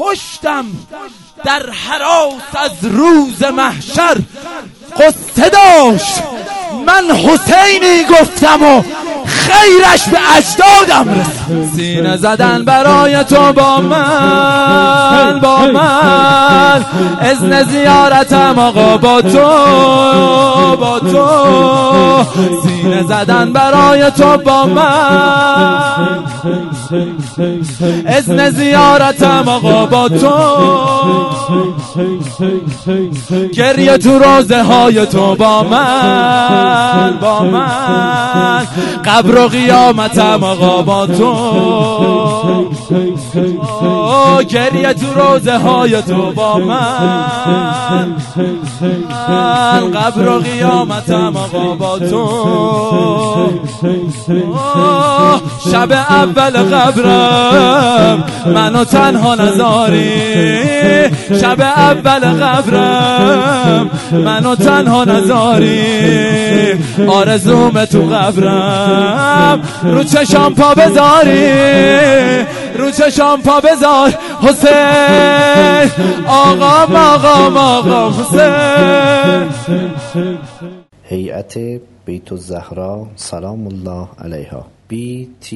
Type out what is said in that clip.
پشتم در حراس از روز محشر قصه داشت. من حسینی گفتم و خیرش به اجدادم رسید. سینه زدن برای تو با من با من. ازن زیارتم آقا با تو با تو. سینه زدن برای تو با من. ازن زیارتم آقا با تو. گریه تو روزه های تو با من با من. قبر و قیامتم آقا با تو. گریه تو روزه های تو با من قبر و قیامتم آقا با تو شب اول قبرم منو تنها نزاری شب اول قبرم منو تنها نزاری آرزوم تو قبرم رو چشام پا بذاری رو چشام پا بذار. حسین. آقا آقا آقا حسین. هیئت بیت الزهرا سلام الله علیها. Btzs.ir